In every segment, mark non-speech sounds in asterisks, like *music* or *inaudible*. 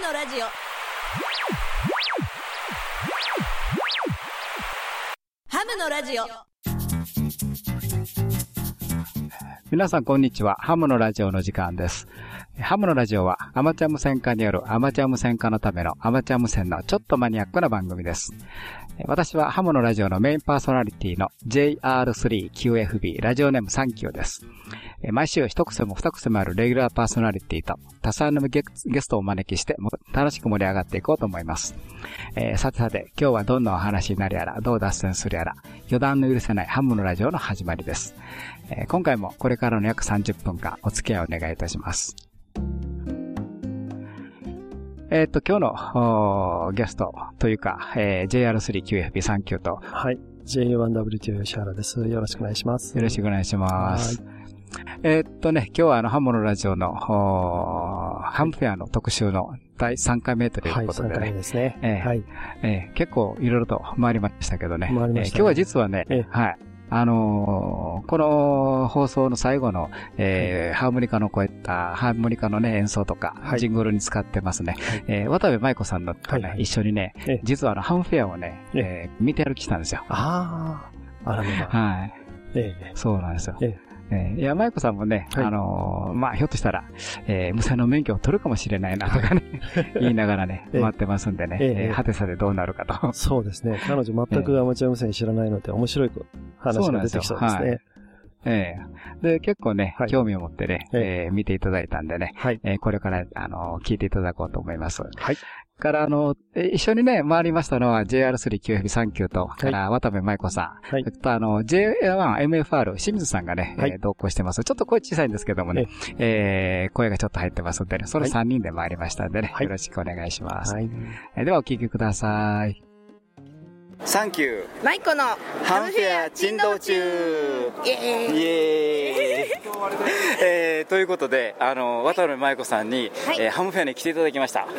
のラジオハムのラジオ皆さんこんにちは。ハムのラジオの時間です。ハムのラジオはアマチュア無線化によるアマチュア無線化のためのアマチュア無線のちょっとマニアックな番組です。私はハムのラジオのメインパーソナリティの JR3QFB ラジオネーム3キューです。毎週一癖も二癖もあるレギュラーパーソナリティと多彩なゲゲストをお招きしても楽しく盛り上がっていこうと思います。えーさてさて、今日はどんなお話になるやら、どう脱線するやら、余談の許せないハムのラジオの始まりです。えー今回もこれからの約30分間お付き合いをお願いいたします。えっ、と、今日のゲストというか、えー JR3QFB39 とはい。J1WTO 吉原です。よろしくお願いします。よろしくお願いします。えーっとね、今日はあの、ハモのラジオの、ハムフェアの特集の第3回目というはい、3ことでね、回目ですね。ええはい。えー結構いろいろと回りましたけどね。回りましたねえー今日は実はね、ええはい。あのーこの放送の最後の、えーハーモニカのこういった、ハーモニカのね、演奏とか、はいジングルに使ってますね。はいえー渡部舞子さんのとね、はいはい一緒にね、ええ実はあの、ハムフェアをね、ええー見て歩きしたんですよ。ああ、あらまだ。はい。ええそうなんですよ。ええーいや、舞子さんもね、はいあのーまあ、ひょっとしたら、えー無線の免許を取るかもしれないな、とかね、*laughs* 言いながらね、ええ待ってますんでね、えええーはてさてどうなるかと。そうですね。彼女全くアマチュア無線知らないので、面白い話が出てきそうですね。ええで、結構ね、はい興味を持ってね、ええー見ていただいたんでね、はい。えーこれから、あのー聞いていただこうと思います。はい。から、あの、えー一緒にね、回りましたのは JR3QF39 と、から、渡部舞子さん、はいそれとあの、J1MFR 清水さんがね、はいえー同行してます。ちょっと声小さいんですけどもね、えー声がちょっと入ってますんでね、そのはい3人で回りましたんでね、はいよろしくお願いします。はい。えーではお聞きください。サンキューマイコのハムフェア珍道中。イエーイ。イエーイ。*laughs* えーということであの渡辺舞子さんに、はい。えーハムフェアに来ていただきました。はい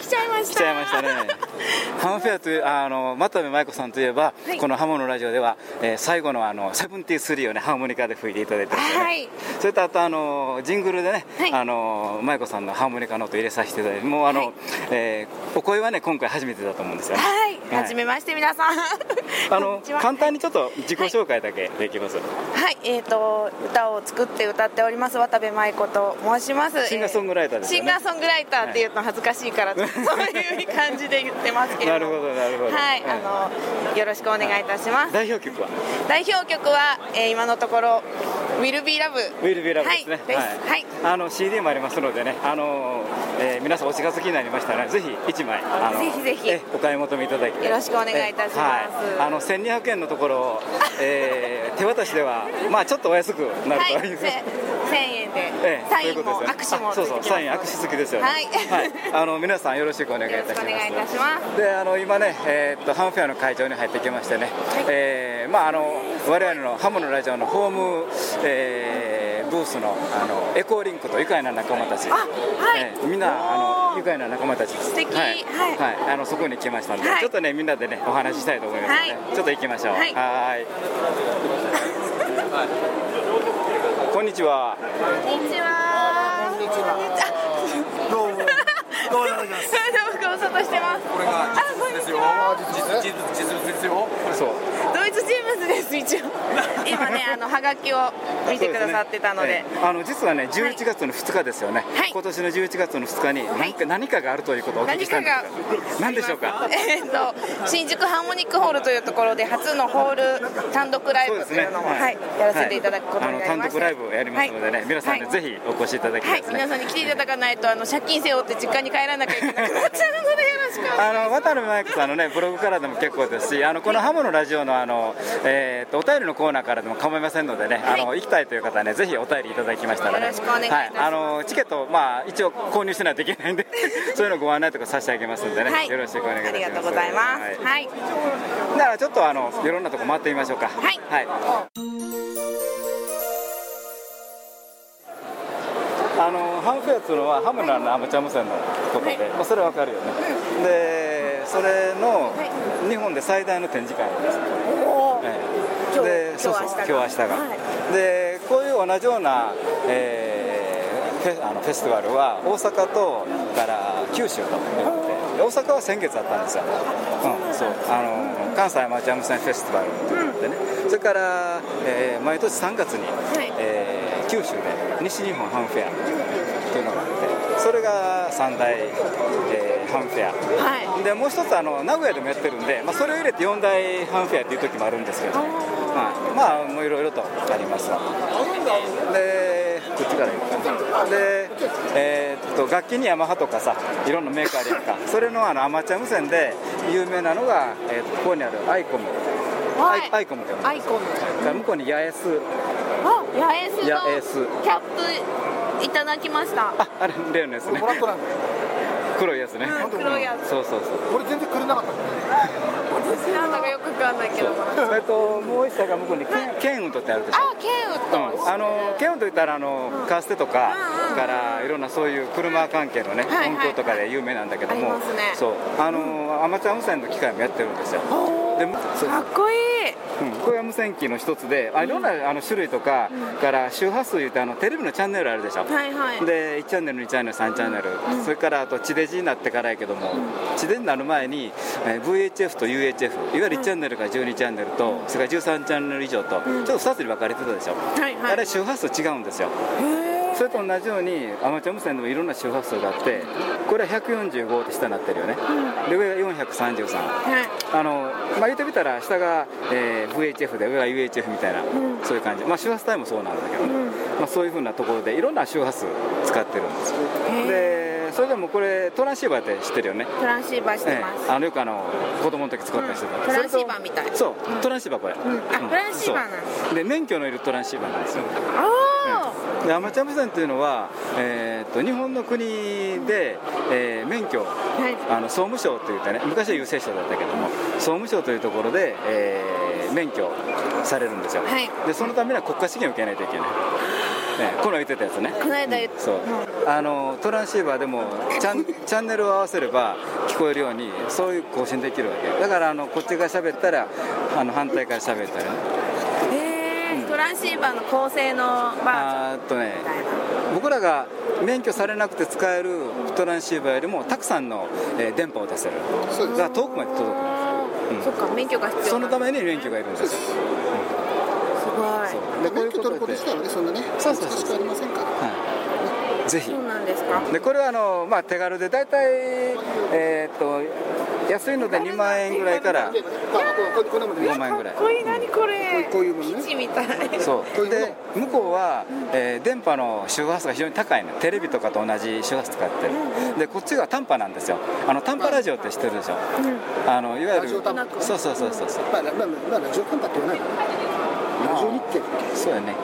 来ちゃいました。来ちゃいましたね。*laughs* ハムフェアというあの渡辺舞子さんといえば、はい。このハモのラジオでは、えー最後のあの73をねハーモニカで吹いていただいてますよね、はい。それとあとあのジングルでね、はい。あの舞子さんのハーモニカの音入れさせていただいてもうあの、はい。えーお声はね今回初めてだと思うんですよね。はい、はい。はじめまして皆さん。*laughs* あの簡単にちょっと自己紹介だけできます、はい。えー、と歌を作って歌っております渡部舞子と申します。シンガーソングライターですよね。シンガーソングライターっていうの恥ずかしいから、そういう感じで言ってますけれど。もなるほどなるほど。はい、あのよろしくお願いいたします。代表曲は？代表曲は、えー今のところ「Will Be Love「Will Be Love」ですね。はい。です。はい。あの CD もありますのでね。あの、えー皆さんお近づきになりましたら、ぜひ1枚あのぜひぜひ。えお買い求めいただいてよろしくお願いいたします。はい、あの1200円のところを、*laughs* えー手渡しではまあちょっとお安くなるはい、という、せ1000円で、ええサインもそういうことですよ。ね握手もあそうそうサイン握手付きですよね。はい。あの皆さんよろしくお願いいたします。くお願いいたします。であの今ね、えーっとハムフェアの会場に入ってきましてね、えーまああの我々のハムのラジオのホーム、えーブースのあのエコーリンクと愉快な仲間たち、あはい。えーみんなあの愉快な仲間たちです。素敵。はい、はい。はい。あのそこに来ましたんで、はい。ちょっとねみんなでねお話ししたいと思います。ので、はい。ちょっと行きましょう。はい。こんにちは。こんにちは。こんにちは。*laughs* どうも。どうもお願いします。どうもご無沙汰してます。これが実物ですよ。は。実物ですよ。そう。ドイツ人物です一応。*laughs* 今ねあのハガキを見てくださってたので。あの実はね11月の2日ですよね、はい。今年の11月の2日に何か,、何かがあるということをお聞きしたんですが。何でしょうか？えーっと新宿ハーモニックホールというところで初のホール単独ライブというのも、はい。やらせていただくことになりまして、あの単独ライブをやりますのでね、はい。皆さんね、はいぜひお越しいただきたはいいですね、皆さんに来ていただかないとあの借金背負って実家に帰らなきゃいけなくなっちゃうのでよろしくお願いしますあの渡辺真由子さんのねブログからでも結構ですしあのこのハモのラジオのあの、えー、とお便りのコーナーからでも構いませんのでね、あの行きたいという方はねぜひお便りいただきましたらね。よろしくお願いします。はい、あのチケットまあ一応購入しないといけないんで *laughs* そういうのご案内とか差し上げますんでね、はい。よろしくお願いします。ありがとうございます。はい。はい。だからちょっとあのいろんなとこ回ってみましょうか。はいあのハムフェアっていうのはハムのアマチュア無線のことで、まあ、それはわかるよね、でそれの日本で最大の展示会なんですでそうそう今日明日が。今日明日が、はでこういう同じような、えーフェあのフェスティバルは大阪とから九州ということで大阪は先月あったんですよ、うん、そう。あの関西アマチュア無線フェスティバルということでね、それから、えー毎年3月に、はい。えー九州で西日本ハムフェアというのがあってそれが三大、えーハムフェア。はい。でもう一つあの名古屋でもやってるんで、まあ、それを入れて4大ハムフェアっていう時もあるんですけど、はい、まあもういろいろとあります。わでこっちからで、えーっと楽器にヤマハとかさいろんなメーカーあるやんか。それのあのアマチュア無線で有名なのが、えーっとここにあるアイコム、はい。アイアイコムって呼ぶアイコム。から向こうに八重洲。の八重洲キャップいただきました。ああれ例のやつね。黒いやつね、うん黒いやつ。そうそうそう。俺全然くれなかった。私なんだかよくわかんないけどそれともう一社が向こうにケンウッドってあるでしょ？あケンウッド。うん、あのケンウッドといったらあのカーステとかうんうんからいろんなそういう車関係のね、はいはい。音響とかで有名なんだけども、そう。あのアマチュア無線の機械もやってるんですよ。でかっこいい。うん、これは無線機の一つであいろん。なあの種類とか、から周波数いうとあのテレビのチャンネルあるでしょ、はいはい。で1チャンネル2チャンネル3チャンネル、それからあと地デジになってからやけども、地デジになる前に、えー VHF と UHF いわゆる1チャンネルから12チャンネルと、それから13チャンネル以上と、ちょっと2つに分かれてたでしょ、はいはい。あれ周波数違うんですよそれと同じようにアマチュア無線でもいろんな周波数があってこれは145って下になってるよね、で上が433はい。あのまあ、言ってみたら下が、えー VHF で上が UHF みたいな、そういう感じ、まあ、周波数帯もそうなんだけどね、まあ、そういうふうなところでいろんな周波数使ってるんです。よでそれでもこれトランシーバーって知ってるよね。トランシーバーしてえます。えあのよくあの子供の時使ったりしてた、うん。トランシーバーみたい。そうトランシーバーこれ、ん。あトランシーバーなんだ。そう。で免許のいるトランシーバーなんですよ。あでアマチュア無線というのは、えーっと日本の国で、えー免許あはい。あの総務省というかね昔は郵政省だったけども総務省というところで、えー免許されるんですよ、はい。でそのためには国家試験を受けないといけない、ね、この言ってたやつね。この間言っそう。あのトランシーバーでもチャンチャンネルを合わせれば聞こえるようにそういう更新できるわけ。だからあのこっちが喋ったらあの反対から喋ったりねランシーバーの構成のバージョン。あーっとね僕らが免許されなくて使えるトランシーバーよりもたくさんの、えー電波を出せる。だから遠くまで届くんですうんそっか免許が必要そのために免許がいるんですよ。す。ごい。そう。ででこういうこと免許取ること自体はねそんなねそうそうそう。難しくありませんから。はい、ぜひ。そうなんですか？でこれはあの、まあ、手軽で大体、えーっと安いので2万円ぐらいからでまあこうこうこんなもんね。5万円ぐらい。かっこいい。何これ？こういうものね。基地みたい。そう。で向こうは、えー電波の周波数が非常に高いの。テレビとかと同じ周波数使ってる。でこっちが短波なんですよ。あの短波ラジオって知ってるでしょ？あのいわゆるそうそうそうそうそう。まあまあまあラジオ短波って言わないのラジオ日経そうやね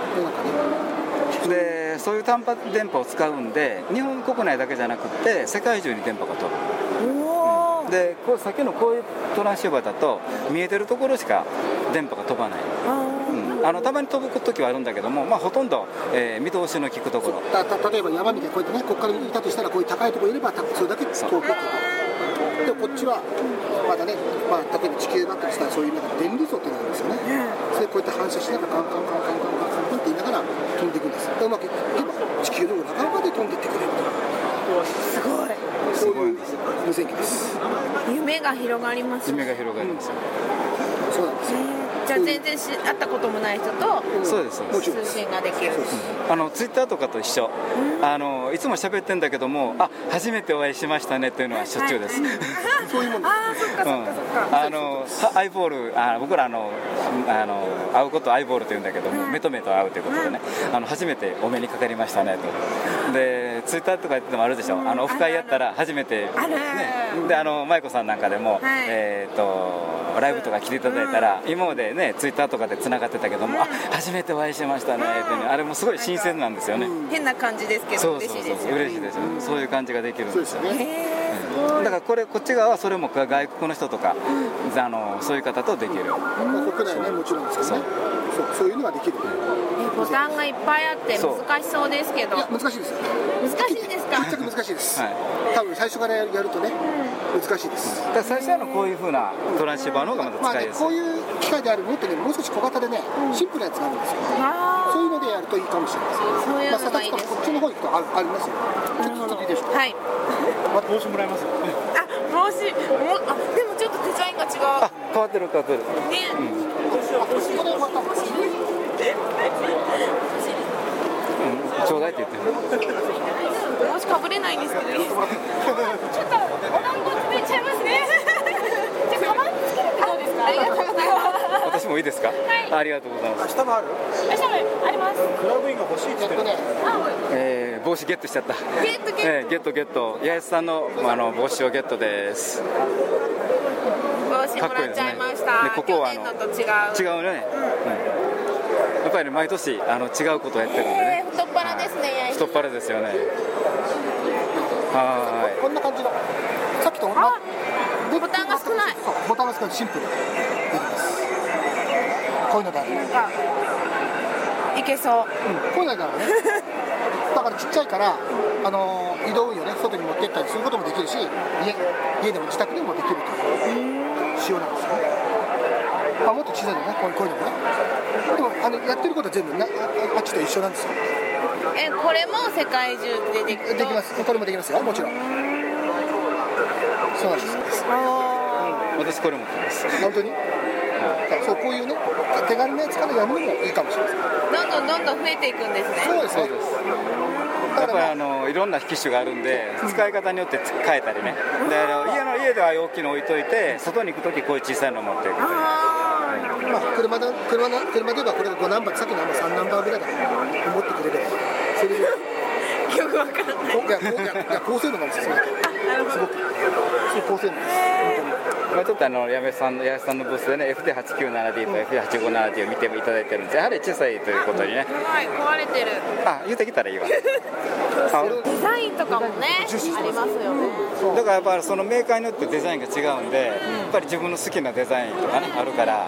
でそういう短波電波を使うんで日本国内だけじゃなくて世界中に電波が飛ぶ、でこうさっきのこういうトランシーバーだと見えてるところしか電波が飛ばない。あのたまに飛ぶ時はあるんだけども、まあ、ほとんど、えー、見通しの利くところ。た例えば山みたいにこうやってねここからいたとしたらこういう高いところいればそれだけ遠くでこっちはまだね、まあ、例えば地球だったとしたらそういうなん電離層っていうのがあるんですよね、それこうやって反射しながらカンカンカンカン飛んでいくんですでうまくいけば地球の裏側まで飛んでいってくれるすごい。とそういう無線機です。夢が広がりますね。夢が広がりますよ、そうなんですよじゃあ全然し会ったこともない人とそうです通信ができる。あのツイッターとかと一緒、あのいつも喋ってんだけどもあ初めてお会いしましたねっていうのはしょっちゅうです、そういうもんですああそっかそっかそっか。あのはアイボールあ僕らあのあの会うことをアイボールと言うんだけども、目と目と会うということでね、あの初めてお目にかかりましたねとでツイッターとか言ってもあるでしょ、あのオフ会やったら初めて、あるね、であの舞子さんなんかでも、はい。えー、とライブとか来ていただいたら、今までねツイッターとかでつながってたけども、あ初めてお会いしましたねっていうのあれもすごい新鮮なんですよね、変な感じですけど嬉しいですよ嬉しいですよ、そういう感じができるんそうですすよねだからこれこっち側はそれも外国の人とか、あのそういう方とできる、まあ国内はねもちろんですけどねそうそういうのができる。えボタンがいっぱいあって難しそうですけど。いや難しいです。よ難しいですか？めちゃく難しいです、はい。多分最初からやるとね難しいです、だから最初はのこういうふうなトランシーバーの方がままあねだ使いやすい、こういう機械であるもっとねもう少し小型でね、シンプルなやつがあるんですよ。あそういうのでやるるといいかもしれない。ですそういうのがいいです、まあ、こっちの方行くとあありますよ。なるほどちょっといいでしょうかはいま帽子もらえますあ帽子。もあでもちょっとデザインが違あ変わってる変わってる。うね、うんちょうだいって言ってる帽子かぶれないんですけどいいですか？ちょっとお団子詰めちゃいますねじゃあカバンつけるってどうですかありがとうございます私もいいですか、ありがとうございます、明日もあるあしゃべありますクラブインが欲しいって言ってねえー帽子ゲットしちゃったゲットゲットえーゲットゲット八重さんのあの帽子をゲットです帽子もらっちゃいました、でここはあの去年のと違う違うね、うん。やっぱり毎年あの違うことをやってるんでね。えー、太っ腹ですね、はい太っ腹ですよね。はこんな感じのさっきと同じ。あでボタンが少ない。ボタンが少ない。シンプル。でできます。こういうのである、うん、なんかいけそう。こういうのだからね。*laughs* だからちっちゃいからあの移動運輸をね。外に持ってったりすることもできるし家家でも自宅でもできるという仕様なんですよ。ねまあ、もっと小さいのね。こういうこういうのもね。でもあのやってることは全部なああっちと一緒なんですよ。えこれも世界中でできできます。これもできますよ。もちろん。そうなんです。私これ持ってます。本当に？こういうね手軽なやつからやるのもいいかもしれない。ーどんどんどんどん増えていくんですね。そうですねそうです。やっぱりあのいろんな機種があるんで使い方によって変えたりね。であの家の家では大きいの置いといて外に行く時こういう小さいの持っていく。あまあ、車だ車な車で言えばこれが5ナンバーさっきのあの3ナンバーぐらいだと思ってくれればそれでーよくわかんない。こ *laughs* いやいやいや高性能なんですよそれなるほど。すごく高性能。ですまあ、ちょっとあの矢部さんの矢部さんのブースでね FD897D と FD857D を見ていただいてるんですやはり小さいということにね。はい壊れてる。あ言ってきたらいいわ。あデザインとかもねありますよね。だからやっぱりそのメーカーによってデザインが違うんで、やっぱり自分の好きなデザインとかねあるから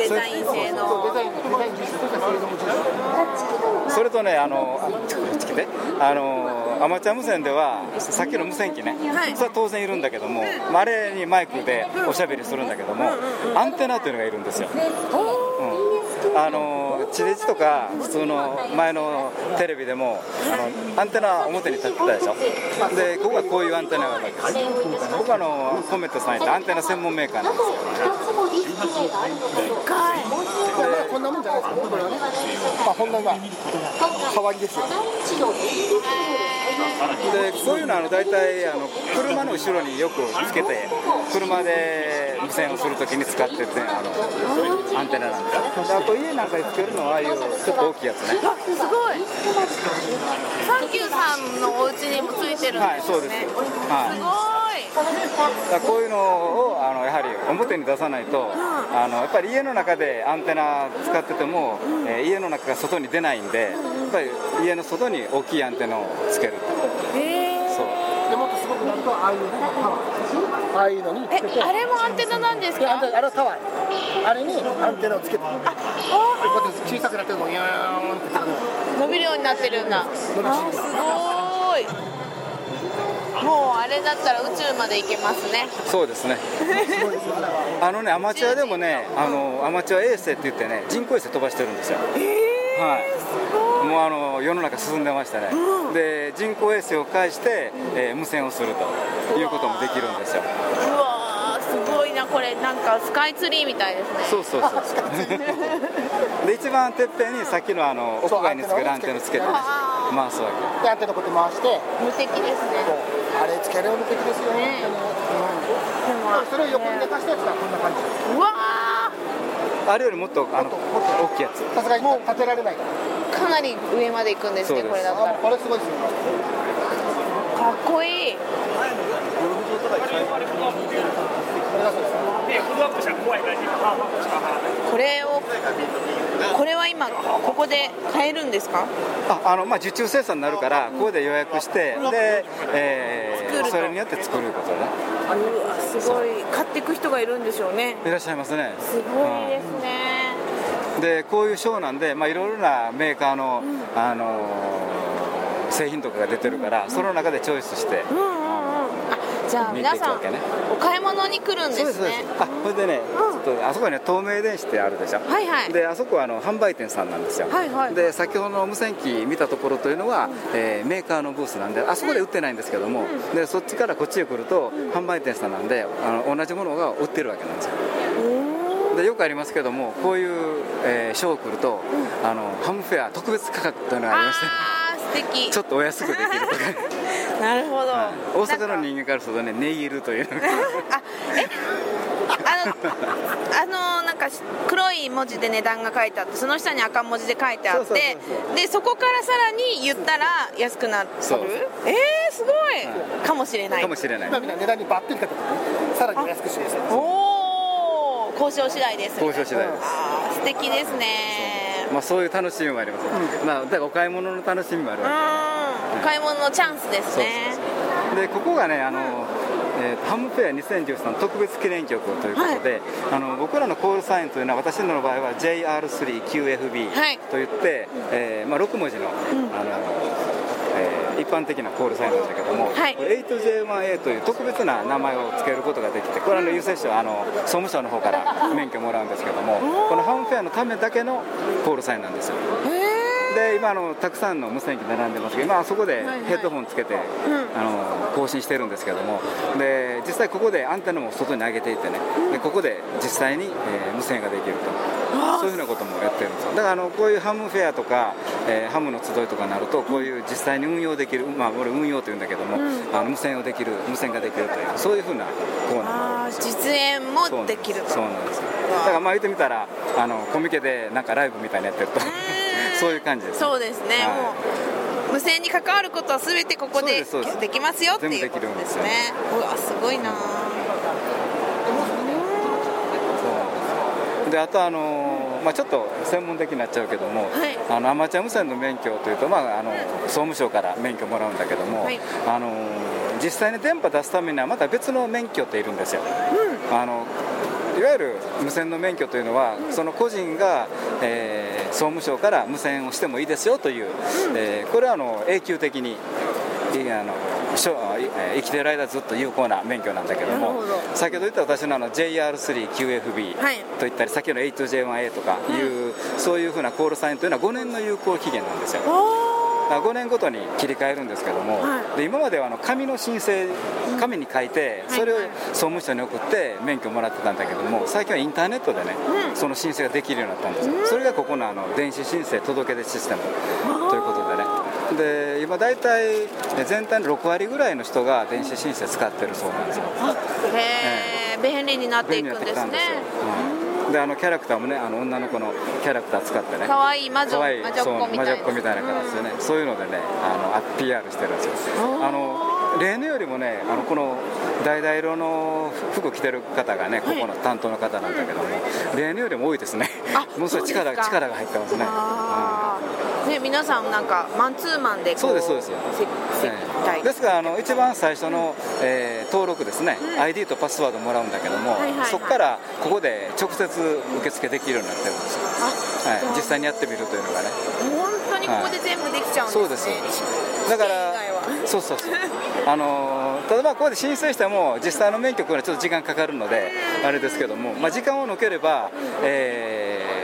デザイン性の。デザインデザイン実質としては性能も重視それとね。あのあのアマチュア無線ではさっきの無線機ね、はい。それは当然いるんだけども、まああれにマイクでおしゃべりするんだけども、アンテナというのがいるんですよ、うん、あの地デジとか普通の前のテレビでもあのアンテナ表に立ってたでしょ？でここがこういうアンテナがあるわけです。僕はあのコメントさんってアンテナ専門メーカーなんですよ。これまあこんなもんじゃないですか？これは。ねまあほんのまあ代わりですよでこういうのはあの大体あの車の後ろによくつけて車で無線をするときに使っててあのアンテナなんですであと家なんかにつけるのはああいうちょっと大きいやつね。あすごい。サンキューさんのお家にもついてるんはいですよね、そうです。はい。すごい。だこういうのをあのやはり表に出さないと、あのやっぱり家の中でアンテナ使ってても、えー家の中が外に出ないんで、やっぱり家の外に大きいアンテナをつけるえー。そう。でもっとすごくなるとああいうタワーああいうのにつえけて。あれもアンテナなんですか？れあれはタワー。あれにアンテナをつけて。こうやって小さくなってるのをヤーンって。伸びるようになってるんだ。あすごいもうあれだったら宇宙まで行けますね。そうですね。*laughs* あのねアマチュアでもねあのアマチュア衛星って言ってね人工衛星飛ばしてるんですよ。はい。もうあの世の中進んでましたね、で人工衛星を介して、えー無線をするということもできるんですよ。うわーすごいなこれ。なんかスカイツリーみたいですね。そうそうそうで一番てっぺんにさっきのあの屋外につけるアンテナをつけてあ回すわけ。でアンテナこうやって回して。無敵ですねあれつけるの無敵ですよ。ねねでもうん。それを横に寝かしたやつがこんな感じ。うわあれよりもっとあの大きいやつ。さすがに立てられないかなり上まで行くんですねこれだったらあこれすごいですよ。かっこいい。これをこれは今ここで買えるんですか？ああのまあ受注生産になるからここで予約してで、えー作ると。それによって作ることね。うわすごい。買っていく人がいるんでしょうね。いらっしゃいますね。すごいですね。でこういうショーなんで、まあ、いろいろなメーカーの、あのー製品とかが出てるから、その中でチョイスして、うんじゃあ皆さんね。お買い物に来るんですね。あこれでね、ちょっとあそこにね透明電子ってあるでしょ。はいはい。であそこはあの販売店さんなんですよ、はいはい。で先ほどの無線機見たところというのは、えーメーカーのブースなんであそこで売ってないんですけども、でそっちからこっちへ来ると、販売店さんなんであの同じものが売ってるわけなんですよ。でよくありますけどもこういう、えーショー来ると、あのハムフェア特別価格というのがありまして。あー素敵。ちょっとお安くできるとかなるほど、はい。大阪の人間からするとねネイルというあえ？あのあのなんか黒い文字で値段が書いてあってその下に赤文字で書いてあってでそこからさらに言ったら安くなるえー、すごい、かもしれない。かもしれない。今みたいな値段にバッテリーかけてねさらにお安くします。おお交渉次第です交渉次第です。あー素敵ですね。まあそういう楽しみもあります、まあ、だからお買い物の楽しみもあるうんわお買い物のチャンスですけ、ねでここがねあの、えーハムフェア2013特別記念曲ということで、あの僕らのコールサインというのは私の場合は JR3QFB はい。といって、えーまあ、6文字の,、あのえー一般的なコールサインなんだけども、はい。これ 8J1A という特別な名前を付けることができてこれはあの郵政省あの総務省の方から免許もらうんですけどもこのハムフェアのためだけのコールサインなんですよで今あのたくさんの無線機並んでますけど今あそこでヘッドホンつけて、あの更新してるんですけどもで実際ここでアンテナも外に上げていってねでここで実際に、えー無線ができると。そういうふうなこともやってるんですよ。だからあのこういうハムフェアとか、えーハムの集いとかになるとこういう実際に運用できるまあ俺運用というんだけども、あの無線をできる無線ができるというそういうふうなコーナーもあるあー実演もできると。そうなんです。よだからまあ言ってみたらあのコミケでなんかライブみたいにやってるとそういう感じですそうですね、はい。もう無線に関わることは全てここでできますよっていう全部できるんですよことです。ねうわすごいな。であとあの、まあ、ちょっと専門的になっちゃうけども、はい。あのアマチュア無線の免許というと、まあ、あの総務省から免許もらうんだけども、はい。あの実際に電波出すためにはまた別の免許っているんですよ、あのいわゆる無線の免許というのは、その個人が、えー総務省から無線をしてもいいですよという、えーこれはあの永久的にいあの生きてる間ずっと有効な免許なんだけども先ほど言った私のあの JR3QFB はい。といったり先ほどの 8J1A とかいう、そういうふうなコールサインというのは5年の有効期限なんですよ5年ごとに切り替えるんですけども、はい。で今まではあの紙の申請紙に書いてそれを総務省に送って免許もらってたんだけども最近はインターネットでね、その申請ができるようになったんですよ、それがここのあの電子申請届出システムということでね。で今大体全体の6割ぐらいの人が電子申請使ってるそうなんですよ。へえ便利になっていくんですね。うんであのキャラクターもねあの女の子のキャラクター使ってね。可愛い魔女い魔女っ子みたいな。みたいな形でね、そういうのでねあのあ PR してるんですよ。あの例年よりもねあのこの橙色の服着てる方がねここの担当の方なんだけども、例年よりも多いですね。あ *laughs* ものすごい力力が入ってますね、ね皆さんなんかマンツーマンでそうですそうです。えですからあの一番最初の、えー登録ですね、ID とパスワードもらうんだけども、はいはいはい。そこからここで直接受付できるようになってるんですよ、あはい、実際にやってみるというのがね。本当にここで全部できちゃうんですね、そうですだからそうそうそう。あのーただまあここで申請しても実際の免許これはちょっと時間かかるのであれですけども、まあ、時間を抜ければ、えー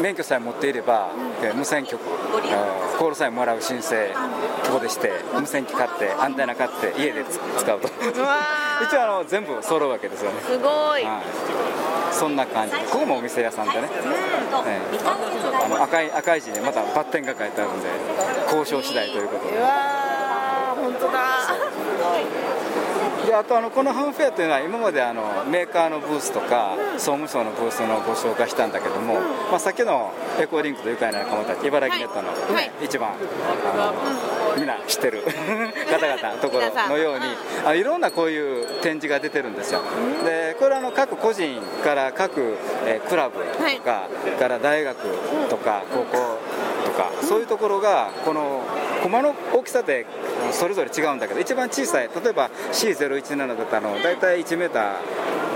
免許さえ持っていれば、えー無線局あーコールさえもらう申請ここでして無線機買ってアンテナ買って家でつ使うと。*laughs* 一応あの全部揃うわけですよね、すごい、はい、そんな感じ。ここもお店屋さんでね、ええ。あの赤い赤い字にまたバッテンが書いてあるんで交渉次第ということで本当だ。であとあのこのハムフェアというのは今まであのメーカーのブースとか総務省のブースのご紹介したんだけども、まあ、さっきのエコーリンクと愉快な仲間たち茨城ネットの、は一番あのみんな知ってる *laughs* 方々のところのようにあいろんなこういう展示が出てるんですよ。でこれはあの各個人から各、えークラブとか、から大学とか高校とか、そういうところがこの駒の大きさでそれぞれ違うんだけど一番小さい例えば C017 だったの大体1メーター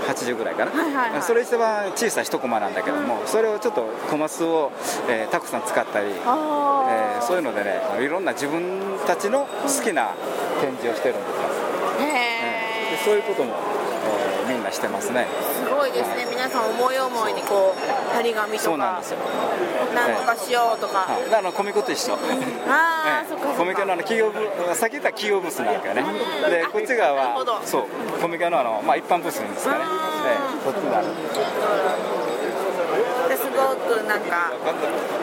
80ぐらいかな、はいはいはい。それ一番小さい1コマなんだけども、それをちょっとコマ数を、えーたくさん使ったり、あえーそういうのでねいろんな自分たちの好きな展示をしてるんですよ。ー。へそういうことも、えー、みんなしてますね。すごいですね、はい、皆さん思い思いにこう張り紙とかそうなんですよ。何とかしようとか、はい、だからコミコと一緒。ああ、ね、*laughs* そっかコミケのあの企業部さっき言った企業ブースなんかねでこっち側はそうコミケのあの、まあ、一般ブースですかね。でこっちがすごくなんか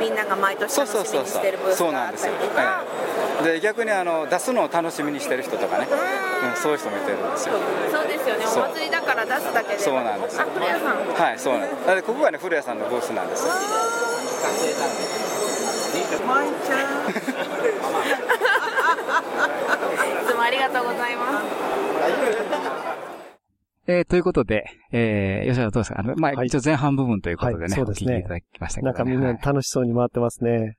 みんなが毎年楽しみにしてるブースがあったりとか。で逆にあの出すのを楽しみにしてる人とかね、うん、そういう人もいてるんですよ。そうですよね。お祭りだから出すだけで。そうなんですあ古谷さん。はいそうなんです。でここがね古谷さんのブースなんですよ。まいちゃんいつもありがとうございますえー、ということで、えー、吉田どうですか？あの、まあ、はい、一応前半部分ということでね、はい、そうですね。いただきましたけど、ね、なんかみんな楽しそうに回ってますね。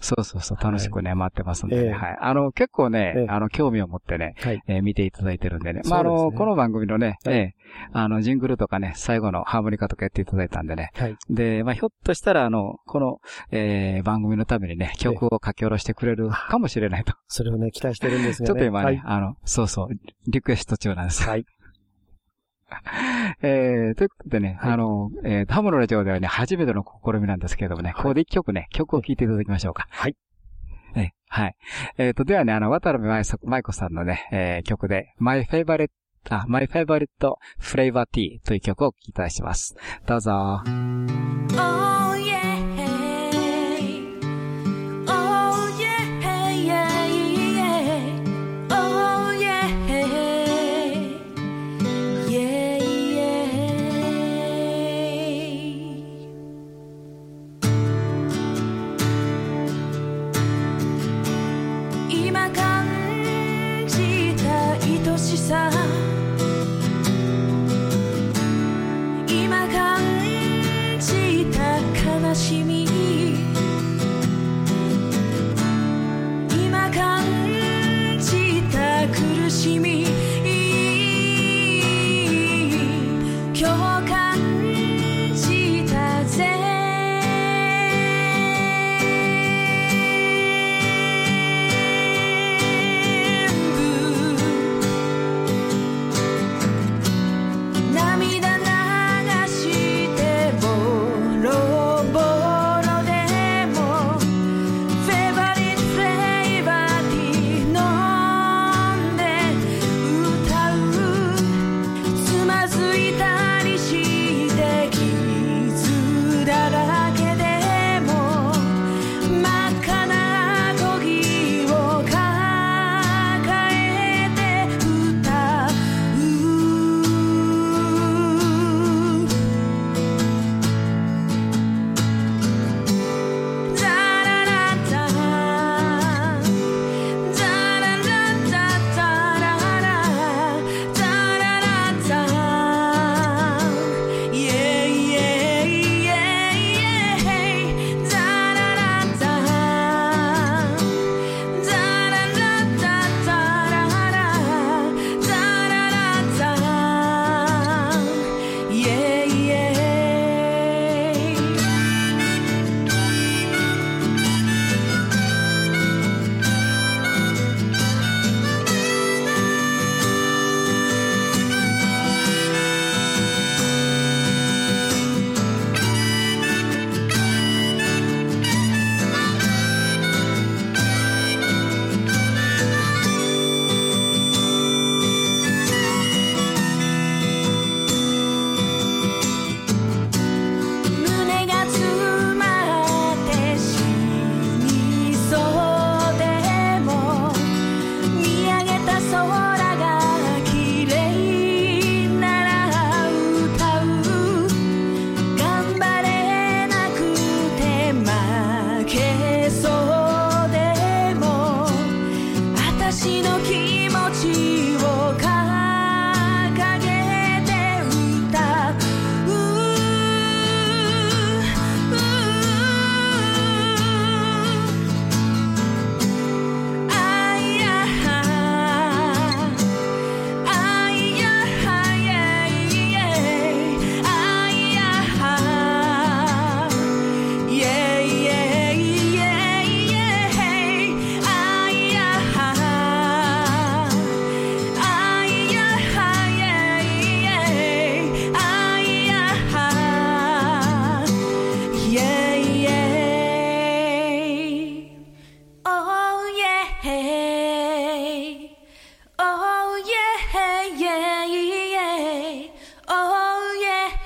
そうそうそう、楽しくね、回ってますんでね。はい。あの、結構ね、あの、興味を持ってね、はい、え見ていただいてるんでね。まあ、あの、この番組のね、えあの、ジングルとかね、最後のハーモニカとかやっていただいたんでね。はい。で、まあ、ひょっとしたら、あの、この、え番組のためにね、曲を書き下ろしてくれるかもしれないと。それをね、期待してるんですがね。*laughs* ちょっと今ね、あの、そうそう、リクエスト中なんです。はい。*laughs* えー、ということでね、はい、あの、えー、ハムのラジオではね、初めての試みなんですけれどもね、はい、ここで一曲ね、曲を聴いていただきましょうか。はい。えはい。えっ、ー、と、ではね、あの、渡辺舞子さんのね、えー、曲で、My Favorite あ、My Favorite Flavor Tea という曲を聴きいただきます。どうぞ。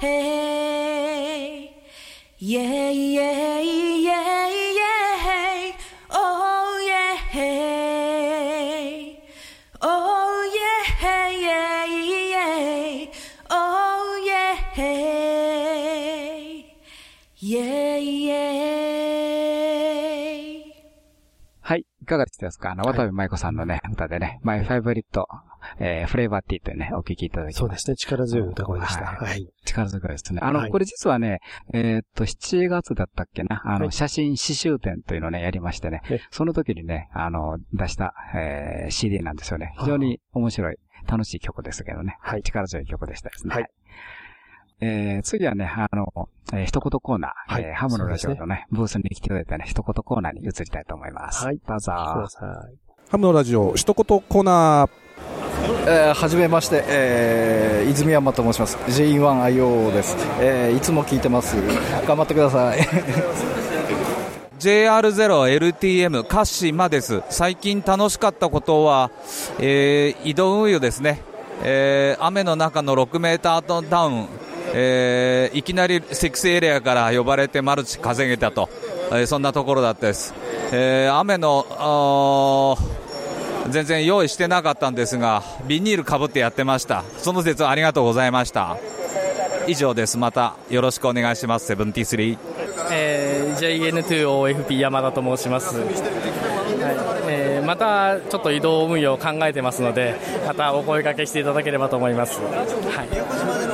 hey, yeah, yeah, yeah, yeah, oh yeah, hey, oh yeah, hey, yeah, yeah, oh yeah, hey, yeah, yeah. はい。いかがでしたですかあの、渡部舞子さんのね、歌でね、My Favorite えー、フレーバーティーというね、お聴きいただきました。そうですね。力強い歌声でした。はい。力強いですね。あの、はい、これ実はね、えー、っと、7月だったっけな、あの、はい、写真刺繍展というのをね、やりましてね、その時にね、あの、出した、えー、CD なんですよね。非常に面白い、楽しい曲ですけどね。はい。力強い曲でしたですね。はい。えー、次はね、あの、えー、一言コーナー、はい、えー、ハムのラジオのね、ねブースに来てくれたね、一言コーナーに移りたいと思います。はい。どうぞ。ハムのラジオ、一言コーナー。えー、はじめまして、えー、泉山と申します。J1IO です。えー、いつも聞いてます。頑張ってください。*laughs* JR0LTM カシマです。最近楽しかったことは、えー、移動運輸ですね。えー、雨の中の6メーターダウン、えー、いきなり6エリアから呼ばれてマルチ稼げたと、えー、そんなところだったです、えー、雨の全然用意してなかったんですがビニールかぶってやってました。その説はありがとうございました。以上です。またよろしくお願いします。73、えー、JN2OFP 山田と申します。はい。えー、またちょっと移動運用を考えてますのでまたお声掛けしていただければと思います。はい。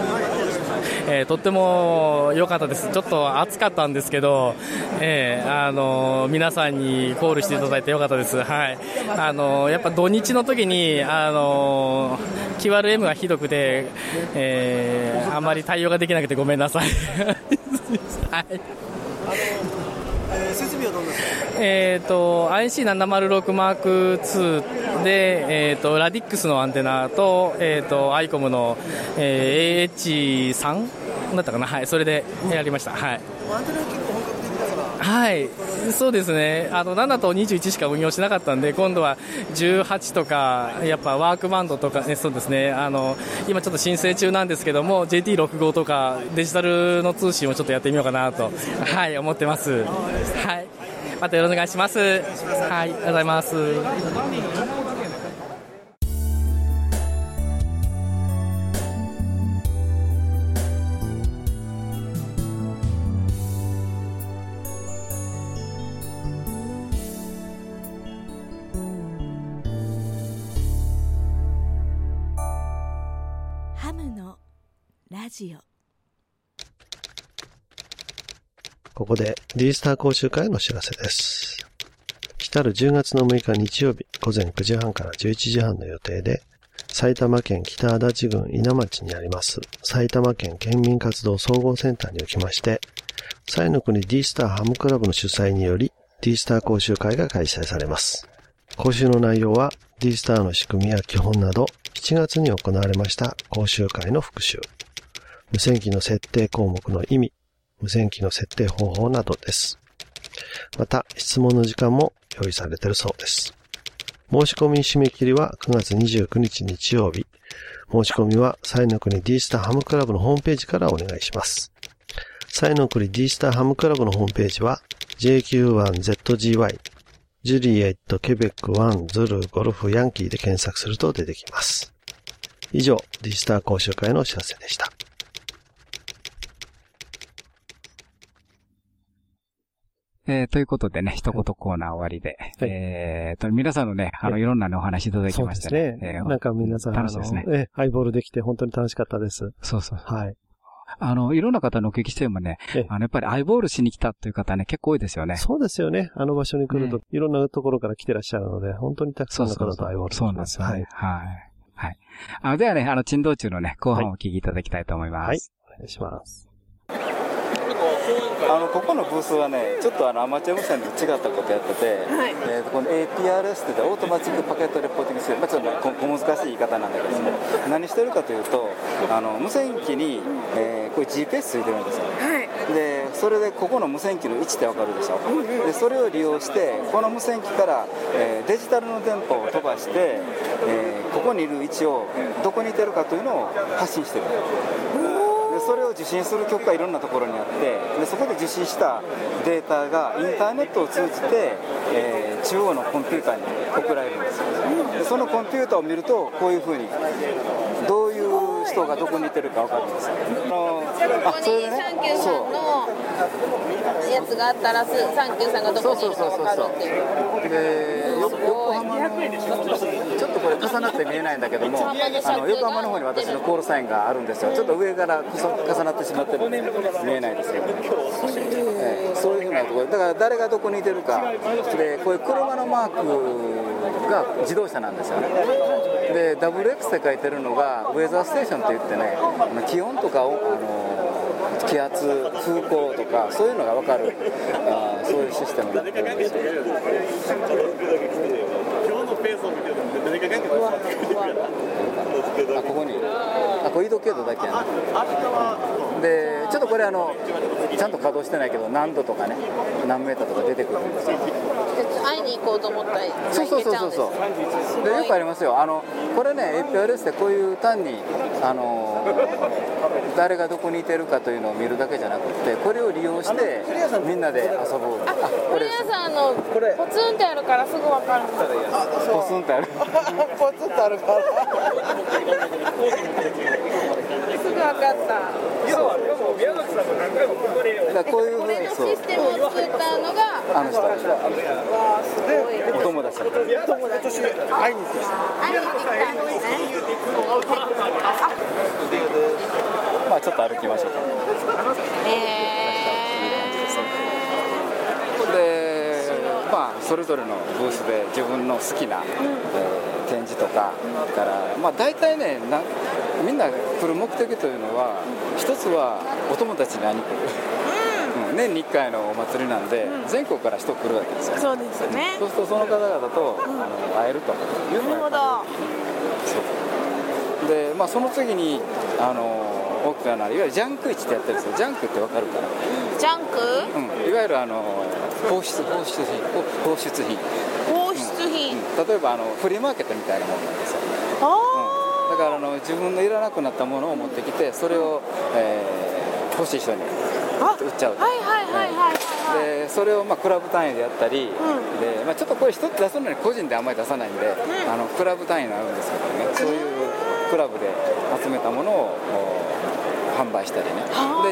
えー、とっても良かったです、ちょっと暑かったんですけど、えー、あの皆さんにコールしていただいて良かったです、はい、あのやっぱ土日の時にあの QRM がひどくて、えー、あまり対応ができなくてごめんなさい。*laughs* はい。設備はどうですかえっ、ー、と IC706 マーク2で、えーと、ラディックスのアンテナと,、えーと、アイコムの、えー、AH3 だったかな、はい、それでやりました。はいはい、そうですね、あの7と21しか運用しなかったんで、今度は18とか、やっぱワークバンドとか、ね、そうですね、あの今ちょっと申請中なんですけども、JT65 とか、デジタルの通信をちょっとやってみようかなと、はい、思ってます。はいまたよろしくお願いします。はい、ありがとうございます。ここで D スター講習会のお知らせです。来たる10月の6日日曜日午前9時半から11時半の予定で、埼玉県北足立郡稲町にあります埼玉県県民活動総合センターにおきまして、西の国 D スターハムクラブの主催により D スター講習会が開催されます。講習の内容は D スターの仕組みや基本など7月に行われました講習会の復習。無線機の設定項目の意味、無線機の設定方法などです。また、質問の時間も用意されているそうです。申し込み締め切りは9月29日日曜日。申し込みは、サイの国 D スターハムクラブのホームページからお願いします。サイの国 D スターハムクラブのホームページは、JQ1ZGY、ジュリエット、ケベック1、ズル、ゴルフ、ヤンキーで検索すると出てきます。以上、D スター講習会のお知らせでした。えー、ということでね、一言コーナー終わりで。はい、えーと、皆さんのね、あの、いろんなね、お話いただきましたね。そうですね。えー、なんか皆さん、楽しいですね。えー、ハイボールできて本当に楽しかったです。そうそうはい。あの、いろんな方のお聞きしてもね、あの、やっぱりアイボールしに来たという方ね、結構多いですよね。そうですよね。あの場所に来ると、いろんなところから来てらっしゃるので、本当にたくさんの方とアイボールそうなんですよね。はい。はい。はい。あの、ではね、あの、珍道中のね、後半をお聞きいただきたいと思います。はい。お願いします。あのここのブースはねちょっとあのアマチュア無線と違ったことやってて、はい、えー、この APRS ってオートマチックパケットレポーティングシステム、まあ、ちょっと小難しい言い方なんだけども何してるかというとあの無線機に、えー、これ GPS ついてるんですよ、はい、でそれでここの無線機の位置って分かるでしょ、でそれを利用してこの無線機から、えー、デジタルの電波を飛ばして、えー、ここにいる位置をどこにいてるかというのを発信してるそれを受信する局がいろんなところにあってでそこで受信したデータがインターネットを通じて、えー、中央のコンピューターに送られるんですよ。でそのコンピューターを見るとこういうふうにどういう人がどこにいてるか分かるんですよ。ここにサンキューさんのやつがあったらすサンキューさんがどこにいるか分かるっていう。でちょっとこれ重なって見えないんだけどもあの横浜の方に私の。コールサインがあるんですよ。ちょっと上から重なってしまってるんで見えないですけどね、ええそういうふうなところ。だから誰がどこにいてるか。でこういう車のマークが自動車なんですよね。で WX って書いてるのがウェザーステーションって言ってねあの気温とかをあの気圧風向とかそういうのが分かる。あーそういうシステムになってるんです。よスペースを見てるんで、どれだけあここに。あこれ緯度経度だけやなでちょっとこれあのちゃんと稼働してないけど何度とかね何メーターとか出てくるんですよ。会いに行こうと思ったらそうそうそうそう。そうでよ。くありますよ。あのこれね APRS でこういう単にあの誰がどこにいてるかというのを見るだけじゃなくてこれを利用してみんなで遊ぶあこれ屋さんのポツンってあるからすぐ分かる。ポツンってある。*laughs* ポツンとあるから。すぐ分かった。だからこういうふうにそう。システムを作ったのがあの人お友達だった私会いにまあちょっと歩きましょうかでまあそれぞれのブースで自分の好きな、えー展示とかからまあ大体ねなみんな来る目的というのは一つはお友達に会いに来る、うん年に1回のお祭りなんで、全国から人来るわけですよ。そうですよね。そうするとその方々と、あの会えるというのがやっぱりそう。でまあその次にあの大きなのはいわゆるジャンク市ってやってるんですよ。ジャンクってわかるかな？ジャンク？うん、いわゆるあの放出放出品。放出品。放出品、例えばあのフリーマーケットみたいなものなんですよ。あだからあの自分のいらなくなったものを持ってきてそれを、えー欲しい人に売っちゃうあはいはいはいはい。でそれをまあクラブ単位でやったり、でまあ、ちょっとこれ一つ出すのに個人であんまり出さないんで、あのクラブ単位になるんですけどね。そういうクラブで集めたものをお販売したりね。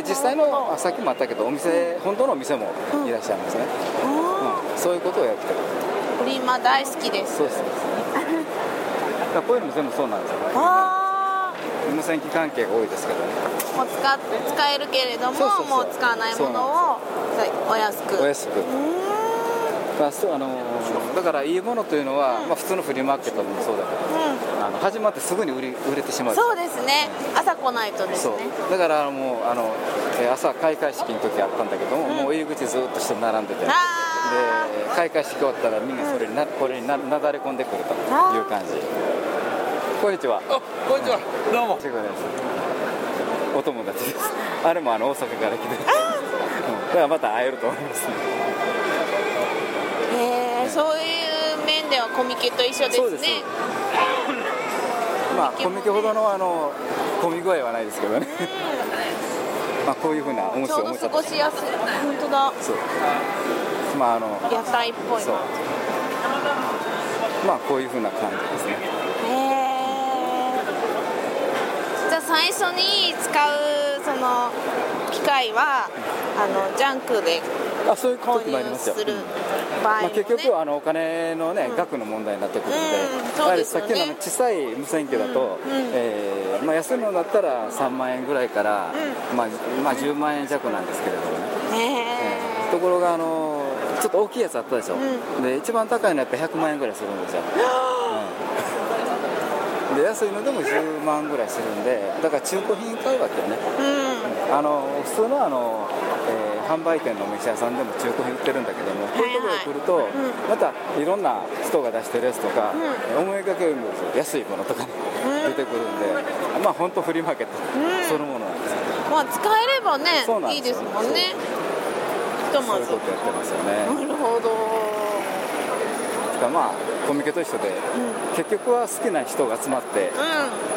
で実際のあさっきもあったけどお店本当のお店もいらっしゃいますね、うん。そういうことをやってる。フリマ大好きです。そうです。こういうのも全部そうなんですよ。あ無線機関係が多いですけどねもう使っ使えるけれどもそうそうそう。もう使わないものをお安く。お安く。まあそうあのだからいいものというのは、まあ、普通のフリーマーケットでもそうだけど、あの始まってすぐに売り売れてしまう。そうですね。朝来ないとですそう。ねだからもうあのえー朝開会式の時あったんだけども、もう入り口ずっと人並んでてで開会式終わったらみんなそれにな、これにななだれ込んでくるという感じ。こんにちは。こんにちは。どうも。ですお友達です。あれもあの大阪から来てる。う。ん。だからまた会えると思いますね。へえそういう面ではコミケと一緒ですね。す。まあコミケほどのあの混み具合はないですけどね。*laughs* まあこういうふうな面ちょうど過白いおもちゃごしやすい。本当だ。そう。まああの野菜っぽい。そう。まあこういうふうな感じですねへえじゃあ最初に使うその機械はあのジャンクであそういう時もありますよ。まあ、結局はあのお金の、ね額の問題になってくるので,、うんやはりさっきの小さい無線機だと、えーまあ、安いのだったら3万円ぐらいから、まあまあ、10万円弱なんですけれどもね、え。ーところがあのちょっと大きいやつあったでしょ、で一番高いのはやっぱ100万円ぐらいするんですよ、う *laughs* んで安いのでも10万ぐらいするんでだから中古品買うわけよね、あの普通のあの、えー販売店のお店屋さんでも中古品売ってるんだけども、こういうところに来ると、またいろんな人が出してるやつとか、えー思いがける安いものとかね、出てくるんでまあ本当フリーマーケット、そのものなんですよ。まあ使えればねいいですもんね。ひとまず。そういうことやってますよね。なるほどだからまあコミケと一緒で、結局は好きな人が集まって、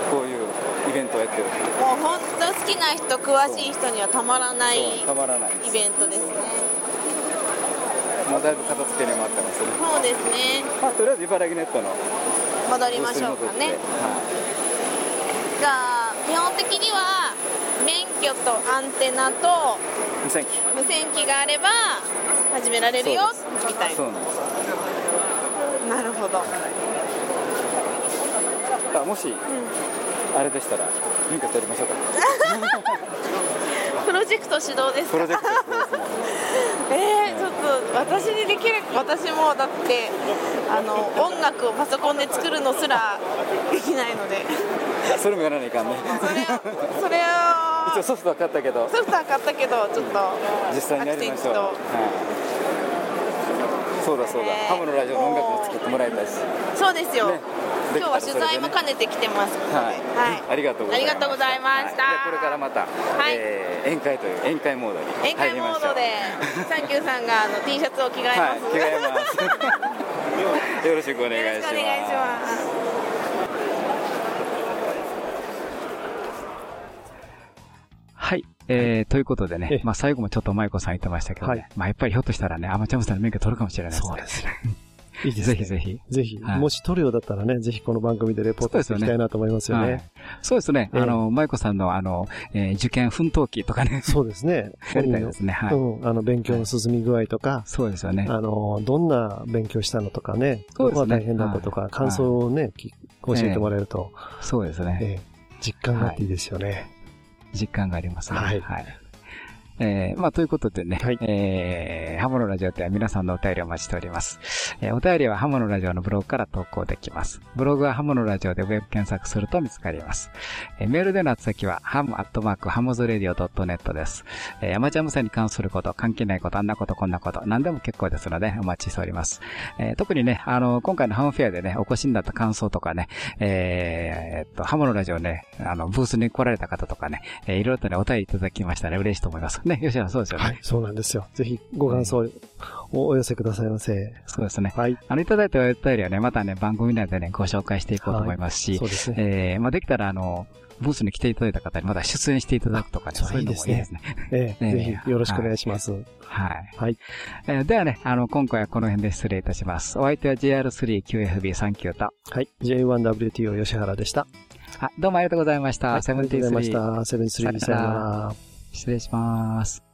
こういうイベントをやってるもう本当好きな人詳しい人にはたまらないたまらないイベントですね。まあだいぶ片付けに回ってますね。そうですね。まあとりあえず茨城ネットの戻りましょうかね。じゃあ基本的には免許とアンテナと無線機。無線機があれば始められるよみたいそうなんですななるほど。あもし、あれでしたら免許取りましょうか。*laughs* プロジェクト始動ですか？プロジェクトですね。*laughs* えー、ちょっと私にできる私もだってあの音楽をパソコンで作るのすらできないので。それもやらないかんね。それを一応ソフトは買ったけど。ソフトは買ったけどちょっと実際にやりましょう、そうだそうだ、ハムのラジオの音楽も作ってもらいたいし。そうですよ、ね。今日は取材も兼ねてきてますはい、はい。ありがとうございました、はい。でこれからまた、えー宴会という宴会モードに宴会モードでサンキューさんがあの T シャツを着替えます、はい着替え *laughs* ます。よろしくお願いしますえー、ということでね、まあ最後もちょっと舞子さん言ってましたけどね、まあやっぱりひょっとしたらね、アマチュア無線の免許取るかもしれないですね。そうですね。いいですね。ぜひぜひ。*laughs* ぜひ、はいもし取るようだったらね、ぜひこの番組でレポートしていきたいなと思いますよはいね。そうですね。ええあの、舞子さんのあの、えー受験奮闘記とかね。そうですね。*laughs* やりたいですね。はい。うん、あの、勉強の進み具合とか、そうですよね。あの、どんな勉強したのとかね、そうですね大変だったとか、はい感想をね、き教えてもらえると、そうですね。ええ実感があっていいですよね。実感がありますね。はいえーまあ、ということでね、えーハモのラジオでは皆さんのお便りをお待ちしております。えーお便りはハムのラジオのブログから投稿できます。ブログはハムのラジオでウェブ検索すると見つかります。えーメールでの宛先は、ハムアットマークハムズレディオ .net です。えーアマチュア無線に関すること、関係ないこと、あんなこと、こんなこと、何でも結構ですので、お待ちしております。えー特にね、あの、今回のハムフェアでね、お越しになった感想とかね、えーえーっと、ハムのラジオね、あの、ブースに来られた方とかね、えーいろいろとね、お便りいただきましたら嬉しいと思います。ね、吉原そうですよね。はい、そうなんですよ。ぜひご感想をお寄せくださいませ。そうですね。はい。あの、いただいたお便りはね、またね、番組内でね、ご紹介していこうと思いますし、はいそうですねえーまあ、できたら、あの、ブースに来ていただいた方にまた出演していただくとかね、そういうのもいいですね。ええ *laughs* ねぜひよろしくお願いします。はい。はい。えーではね、あの、今回はこの辺で失礼いたします。お相手は JR3QFB39 と、はい。J1WTO 吉原でした。あ、どうもありがとうございました。はいセブンティースリーありがとうございましたセブンティースリーさよなら。失礼します。